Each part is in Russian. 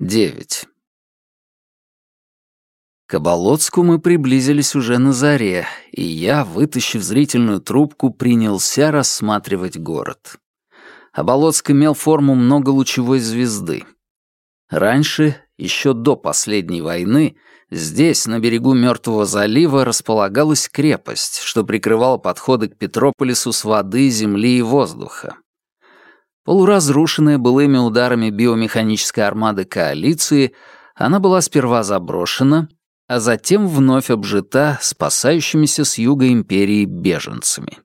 9. К Оболоцку мы приблизились уже на заре, и я, вытащив зрительную трубку, принялся рассматривать город. Оболоцк имел форму многолучевой звезды. Раньше, еще до последней войны, здесь, на берегу Мертвого залива, располагалась крепость, что прикрывала подходы к Петрополису с воды, земли и воздуха. Полуразрушенная былыми ударами биомеханической армады коалиции, она была сперва заброшена, а затем вновь обжита спасающимися с юга империи беженцами.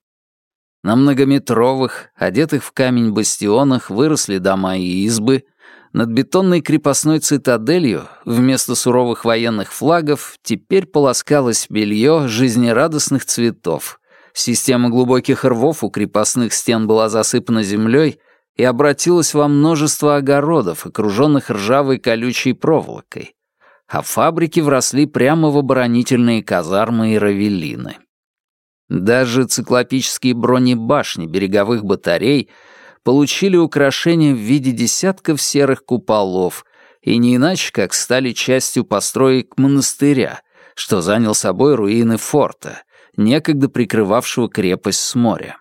На многометровых, одетых в камень бастионах выросли дома и избы, над бетонной крепостной цитаделью вместо суровых военных флагов теперь полоскалось белье жизнерадостных цветов. Система глубоких рвов у крепостных стен была засыпана землей — и обратилась во множество огородов, окруженных ржавой колючей проволокой, а фабрики вросли прямо в оборонительные казармы и равелины. Даже циклопические бронебашни береговых батарей получили украшения в виде десятков серых куполов и не иначе как стали частью построек монастыря, что занял собой руины форта, некогда прикрывавшего крепость с моря.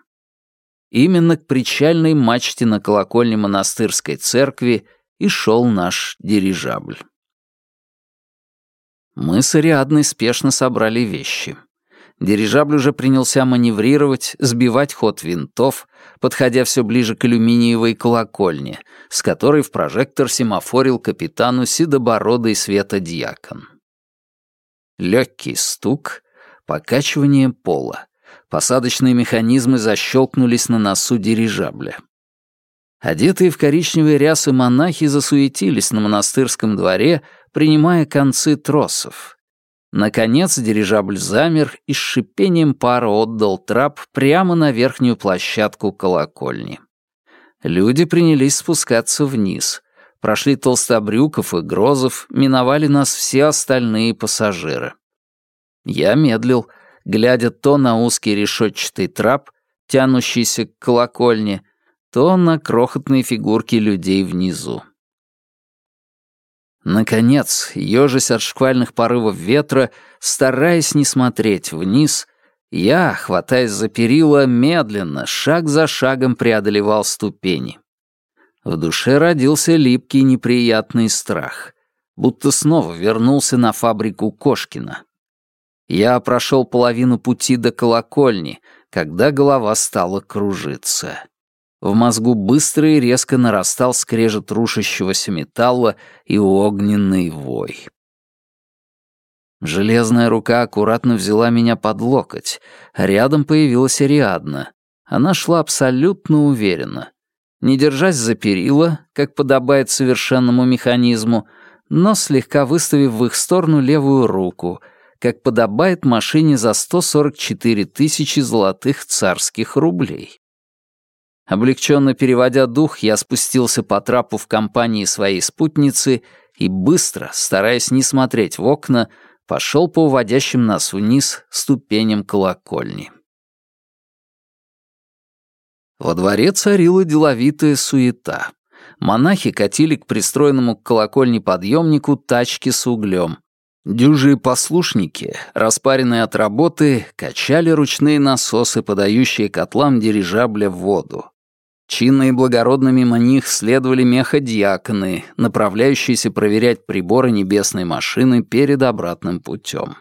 Именно к причальной мачте на колокольне монастырской церкви и шел наш дирижабль. Мы с Ариадной спешно собрали вещи. Дирижабль уже принялся маневрировать, сбивать ход винтов, подходя все ближе к алюминиевой колокольне, с которой в прожектор семафорил капитану седобородый светодьякон. Легкий стук, покачивание пола. Посадочные механизмы защелкнулись на носу дирижабля. Одетые в коричневые рясы монахи засуетились на монастырском дворе, принимая концы тросов. Наконец дирижабль замер и с шипением пара отдал трап прямо на верхнюю площадку колокольни. Люди принялись спускаться вниз. Прошли Толстобрюков и Грозов, миновали нас все остальные пассажиры. Я медлил — глядя то на узкий решетчатый трап, тянущийся к колокольне, то на крохотные фигурки людей внизу. Наконец, ежась от шквальных порывов ветра, стараясь не смотреть вниз, я, хватаясь за перила, медленно, шаг за шагом преодолевал ступени. В душе родился липкий неприятный страх, будто снова вернулся на фабрику Кошкина. Я прошел половину пути до колокольни, когда голова стала кружиться. В мозгу быстро и резко нарастал скрежет рушащегося металла и огненный вой. Железная рука аккуратно взяла меня под локоть, рядом появилась Ариадна. Она шла абсолютно уверенно. Не держась за перила, как подобает совершенному механизму, но слегка выставив в их сторону левую руку — как подобает машине за 144 тысячи золотых царских рублей. Облегченно переводя дух, я спустился по трапу в компании своей спутницы и быстро, стараясь не смотреть в окна, пошел по уводящим нас вниз ступеням колокольни. Во дворе царила деловитая суета. Монахи катили к пристроенному к колокольне подъемнику тачки с углем, Дюжие послушники, распаренные от работы, качали ручные насосы, подающие котлам дирижабля в воду. Чинно и благородно мимо них следовали меходиаконы, направляющиеся проверять приборы небесной машины перед обратным путем.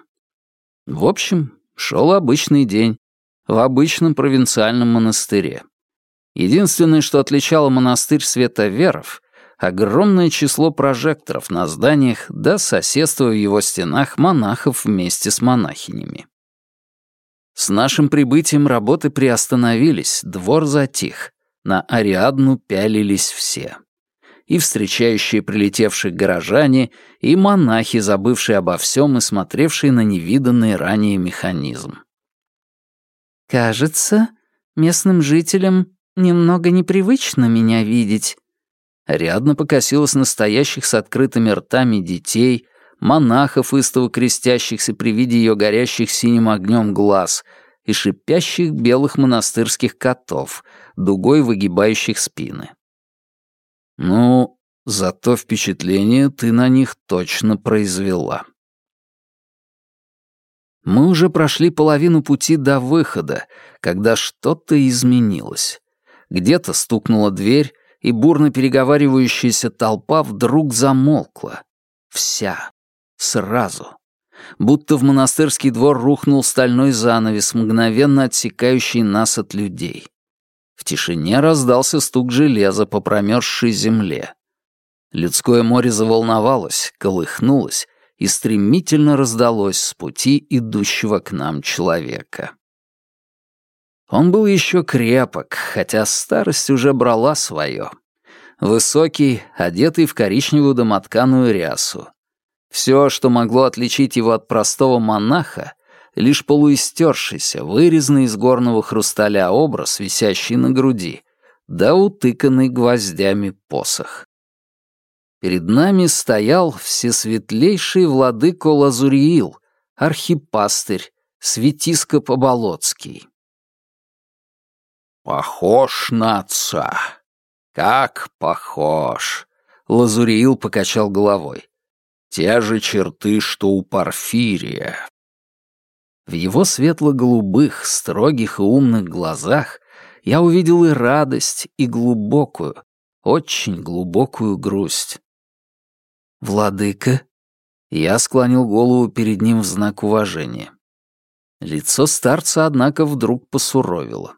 В общем, шел обычный день в обычном провинциальном монастыре. Единственное, что отличало монастырь Световеров, огромное число прожекторов на зданиях да соседство в его стенах монахов вместе с монахинями. С нашим прибытием работы приостановились, двор затих. На Ариадну пялились все. И встречающие прилетевших горожане, и монахи, забывшие обо всем и смотревшие на невиданный ранее механизм. «Кажется, местным жителям немного непривычно меня видеть», Рядно покосилась настоящих с открытыми ртами детей, монахов, истово крестящихся при виде ее горящих синим огнем глаз и шипящих белых монастырских котов, дугой выгибающих спины. Ну, зато впечатление ты на них точно произвела. Мы уже прошли половину пути до выхода, когда что-то изменилось. Где-то стукнула дверь, и бурно переговаривающаяся толпа вдруг замолкла. Вся. Сразу. Будто в монастырский двор рухнул стальной занавес, мгновенно отсекающий нас от людей. В тишине раздался стук железа по промерзшей земле. Людское море заволновалось, колыхнулось, и стремительно раздалось с пути идущего к нам человека. Он был еще крепок, хотя старость уже брала свое. Высокий, одетый в коричневую домотканую рясу. Все, что могло отличить его от простого монаха, лишь полуистершийся, вырезанный из горного хрусталя образ, висящий на груди, да утыканный гвоздями посох. Перед нами стоял всесветлейший владыко Лазуриил, архипастырь, светископ Оболоцкий. «Похож на отца. Как похож!» Лазуриил покачал головой. «Те же черты, что у Порфирия». В его светло-голубых, строгих и умных глазах я увидел и радость, и глубокую, очень глубокую грусть. «Владыка?» Я склонил голову перед ним в знак уважения. Лицо старца, однако, вдруг посуровило.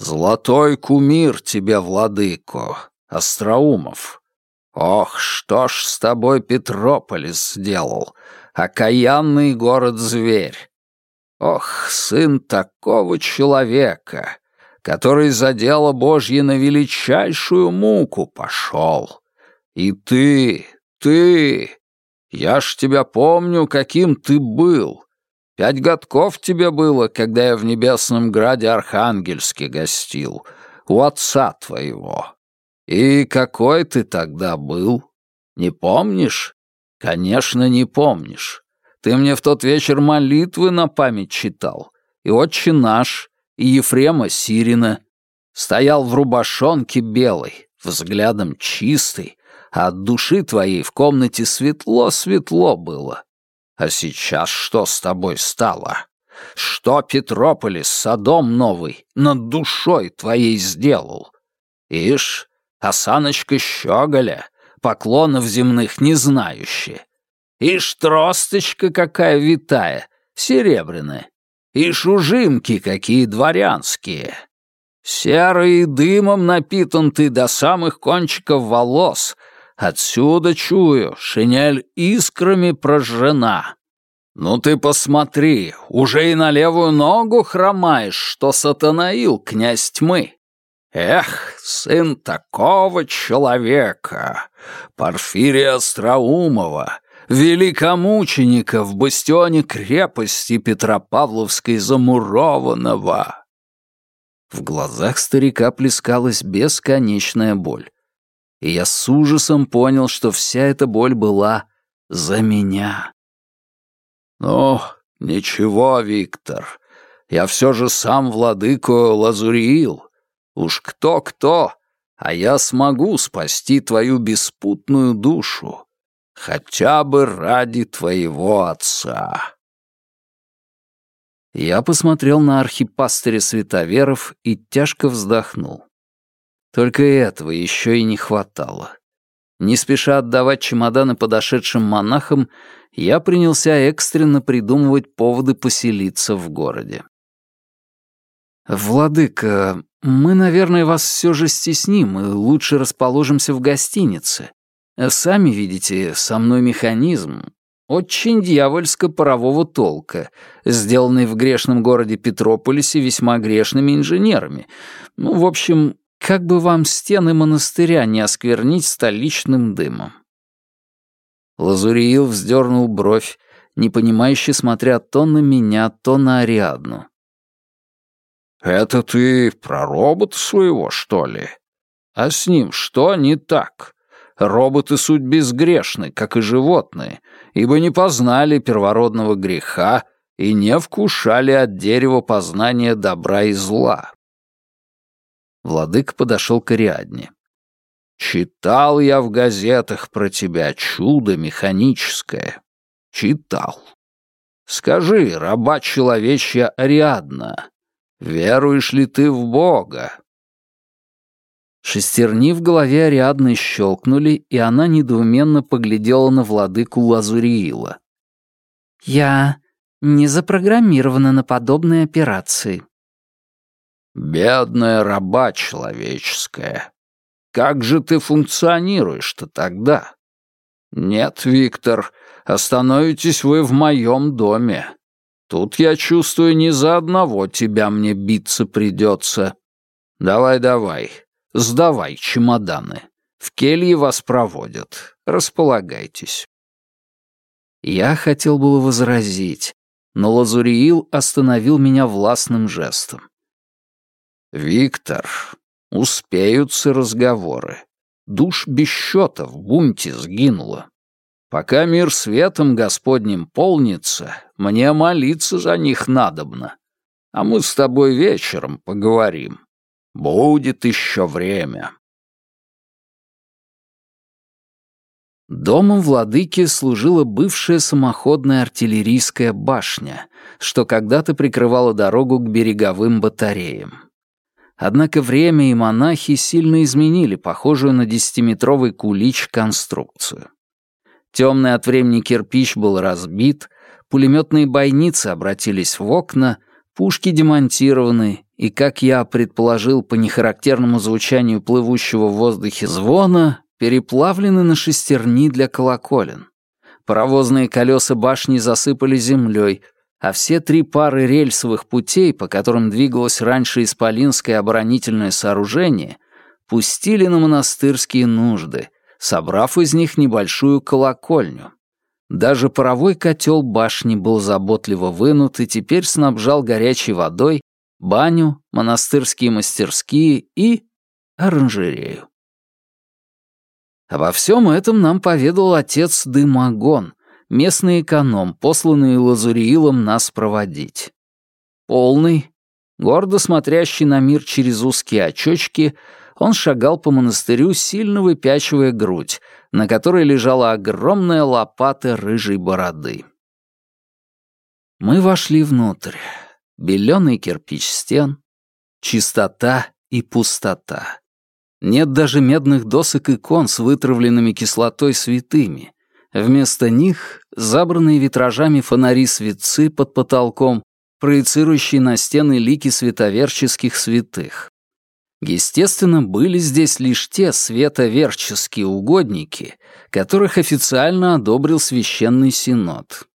«Золотой кумир тебе, владыко, Остроумов! Ох, что ж с тобой Петрополис сделал, окаянный город-зверь! Ох, сын такого человека, который за дело Божье на величайшую муку пошел!» И ты, ты... Я ж тебя помню, каким ты был. Пять годков тебе было, когда я в Небесном Граде Архангельске гостил, у отца твоего. И какой ты тогда был? Не помнишь? Конечно, не помнишь. Ты мне в тот вечер молитвы на память читал. И «Отче наш», и Ефрема Сирина. Стоял в рубашонке белой, взглядом чистый, а от души твоей в комнате светло-светло было. А сейчас что с тобой стало? Что Петрополис, Содом новый, над душой твоей сделал? Ишь, осаночка щеголя, поклонов земных не знающая. Ишь, тросточка какая витая, серебряная. Ишь, ужимки какие дворянские. Серый дымом напитан ты до самых кончиков волос, Отсюда чую, шинель искрами прожжена. Ну ты посмотри, уже и на левую ногу хромаешь, что сатанаил князь тьмы. Эх, сын такого человека, Порфирия Остроумова, великомученика в бастионе крепости Петропавловской замурованного. В глазах старика плескалась бесконечная боль и я с ужасом понял, что вся эта боль была за меня. «Ну, ничего, Виктор, я все же сам владыку Лазуриил. Уж кто-кто, а я смогу спасти твою беспутную душу, хотя бы ради твоего отца». Я посмотрел на архипастыря Световеров и тяжко вздохнул. Только этого еще и не хватало. Не спеша отдавать чемоданы подошедшим монахам, я принялся экстренно придумывать поводы поселиться в городе. «Владыка, мы, наверное, вас все же стесним и лучше расположимся в гостинице. Сами видите, со мной механизм, очень дьявольско-парового толка, сделанный в грешном городе Петрополисе весьма грешными инженерами. Ну, в общем, как бы вам стены монастыря не осквернить столичным дымом? Лазуриил вздернул бровь, непонимающе смотря то на меня, то на Ариадну. «Это ты про робота своего, что ли? А с ним что не так? Роботы суть безгрешны, как и животные, ибо не познали первородного греха и не вкушали от дерева познания добра и зла. Владык подошел к Ариадне. Читал я в газетах про тебя чудо механическое. Читал. Скажи, раба человечья Ариадна, веруешь ли ты в Бога?» Шестерни в голове Ариадны щелкнули, и она недоуменно поглядела на владыку Лазуриила. «Я не запрограммирована на подобные операции». «Бедная раба человеческая, как же ты функционируешь-то тогда?» «Нет, Виктор, остановитесь вы в моем доме. Тут, я чувствую, не за одного тебя мне биться придется. Давай-давай, сдавай чемоданы. В келье вас проводят. Располагайтесь». Я хотел было возразить, но Лазуриил остановил меня властным жестом. «Виктор, успеются разговоры. Душ без счета в бунте сгинула. Пока мир светом Господним полнится, мне молиться за них надобно. А мы с тобой вечером поговорим. Будет еще время. Домом владыки служила бывшая самоходная артиллерийская башня, что когда-то прикрывала дорогу к береговым батареям. Однако время и монахи сильно изменили похожую на десятиметровый кулич конструкцию. Темный от времени кирпич был разбит, пулеметные бойницы обратились в окна, пушки демонтированы, и, как я предположил по нехарактерному звучанию плывущего в воздухе звона, переплавлены на шестерни для колоколен. Паровозные колеса башни засыпали землей, а все три пары рельсовых путей, по которым двигалось раньше исполинское оборонительное сооружение, пустили на монастырские нужды — собрав из них небольшую колокольню. Даже паровой котел башни был заботливо вынут и теперь снабжал горячей водой баню, монастырские мастерские и оранжерею. Обо всем этом нам поведал отец Дымагон, местный эконом, посланный Лазуриилом нас проводить. Полный, гордо смотрящий на мир через узкие очочки, он шагал по монастырю, сильно выпячивая грудь, на которой лежала огромная лопата рыжей бороды. Мы вошли внутрь. Белёный кирпич стен, чистота и пустота. Нет даже медных досок икон с вытравленными кислотой святыми. Вместо них забранные витражами фонари-светцы под потолком, проецирующие на стены лики световерческих святых. Естественно, были здесь лишь те световерческие угодники, которых официально одобрил Священный Синод.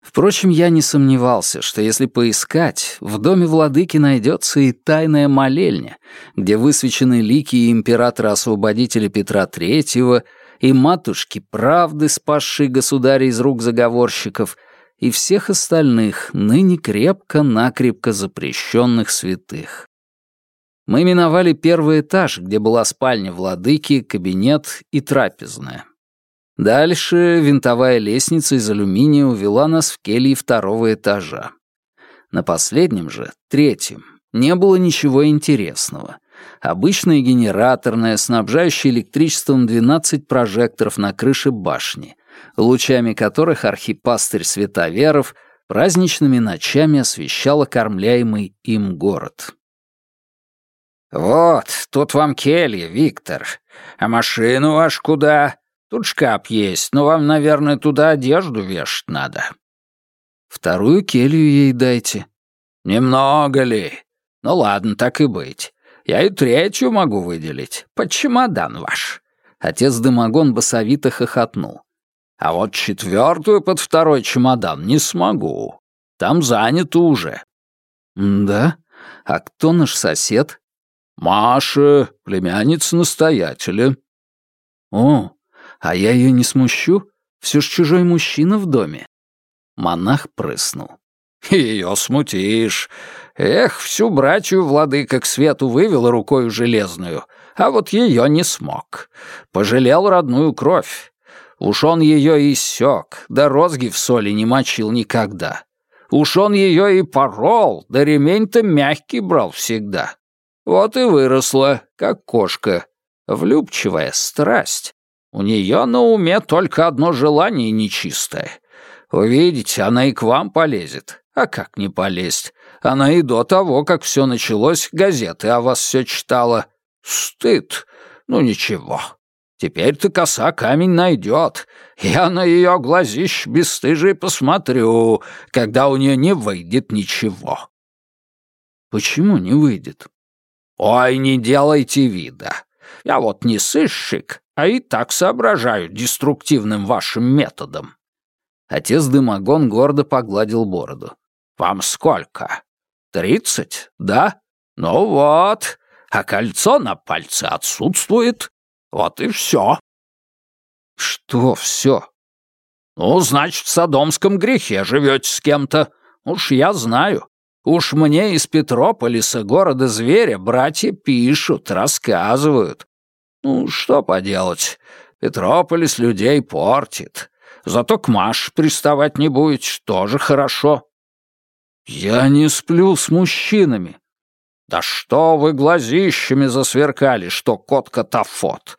Впрочем, я не сомневался, что если поискать, в доме владыки найдется и тайная молельня, где высвечены лики императора-освободителя Петра III, и матушки правды, спасшей государя из рук заговорщиков, и всех остальных, ныне крепко-накрепко запрещенных святых. Мы миновали первый этаж, где была спальня владыки, кабинет и трапезная. Дальше винтовая лестница из алюминия увела нас в кельи второго этажа. На последнем же, третьем, не было ничего интересного. Обычная генераторная, снабжающая электричеством 12 прожекторов на крыше башни, лучами которых архипастырь Световеров праздничными ночами освещал окормляемый им город. «Вот, тут вам келья, Виктор. А машину ваш куда? Тут шкаф есть, но вам, наверное, туда одежду вешать надо». «Вторую келью ей дайте». «Немного ли? Ну ладно, так и быть. Я и третью могу выделить. Под чемодан ваш». Отец Дымогон басовито хохотнул. «А вот четвертую под второй чемодан не смогу. Там занято уже». «Да? А кто наш сосед?» «Маша, племянница настоятеля». «О, а я ее не смущу? Все ж чужой мужчина в доме». Монах прыснул. «Ее смутишь. Эх, всю братью владыка к свету вывел рукою железную, а вот ее не смог. Пожалел родную кровь. Уж он ее иссек, да розги в соли не мочил никогда. Уж он ее и порол, да ремень-то мягкий брал всегда. Вот и выросла, как кошка. Влюбчивая страсть. У нее на уме только одно желание нечистое. Увидите, она и к вам полезет. А как не полезть? Она и до того, как все началось, газеты о вас все читала. Стыд. Ну ничего. Теперь-то коса камень найдет. Я на ее глазищ бесстыжий посмотрю, когда у нее не выйдет ничего. Почему не выйдет? Ой, не делайте вида. Я вот не сыщик, а и так соображаю деструктивным вашим методом. Отец Дымогон гордо погладил бороду. «Вам сколько? Тридцать, да? Ну вот, а кольцо на пальце отсутствует. Вот и все». «Что все?» «Ну, значит, в садомском грехе живете с кем-то. Уж я знаю. Уж мне из Петрополиса, города зверя, братья пишут, рассказывают. Ну, что поделать, Петрополис людей портит. Зато к Маш приставать не будет, тоже хорошо. Я не сплю с мужчинами. Да что вы глазищами засверкали, что кот-катафот.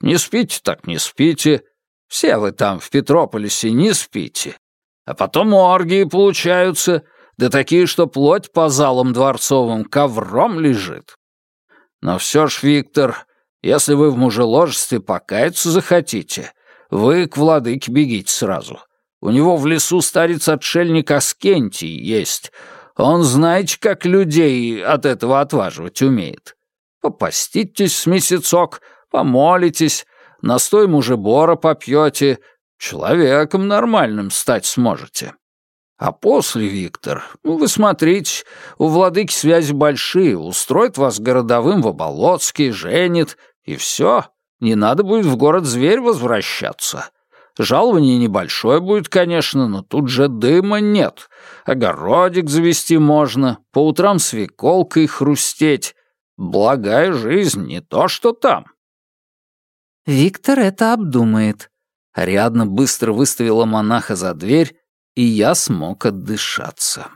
Не спите так не спите. Все вы там в Петрополисе не спите. А потом оргии получаются, да такие, что плоть по залам дворцовым ковром лежит. Но все ж, Виктор, если вы в мужеложестве покаяться захотите, вы к владыке бегите сразу. У него в лесу старец-отшельник Аскентий есть. Он, знаете, как людей от этого отваживать умеет. Попаститесь с месяцок, помолитесь, настой мужебора попьете, человеком нормальным стать сможете. А после, Виктор, ну вы смотрите, у владыки связи большие, устроит вас городовым в Оболоцке, женит, и все, не надо будет в город-зверь возвращаться. Жалование небольшое будет, конечно, но тут же дыма нет. Огородик завести можно, по утрам свеколкой хрустеть. Благая жизнь, не то что там. Виктор это обдумает. Ариадна быстро выставила монаха за дверь и я смог отдышаться.